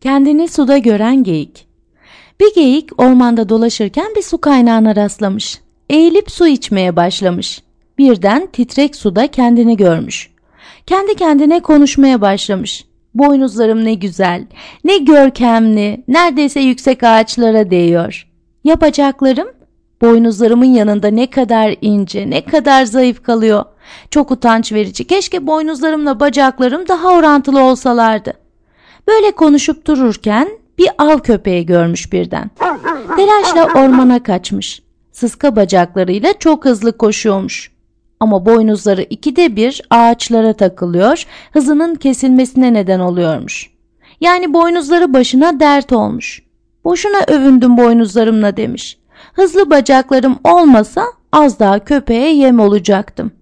Kendini suda gören geyik. Bir geyik ormanda dolaşırken bir su kaynağına rastlamış. Eğilip su içmeye başlamış. Birden titrek suda kendini görmüş. Kendi kendine konuşmaya başlamış. Boynuzlarım ne güzel, ne görkemli, neredeyse yüksek ağaçlara değiyor. Ya bacaklarım? Boynuzlarımın yanında ne kadar ince, ne kadar zayıf kalıyor. Çok utanç verici. Keşke boynuzlarımla bacaklarım daha orantılı olsalardı. Böyle konuşup dururken bir av köpeği görmüş birden. Telaşla ormana kaçmış. Sıska bacaklarıyla çok hızlı koşuyormuş. Ama boynuzları ikide bir ağaçlara takılıyor, hızının kesilmesine neden oluyormuş. Yani boynuzları başına dert olmuş. Boşuna övündüm boynuzlarımla demiş. Hızlı bacaklarım olmasa az daha köpeğe yem olacaktım.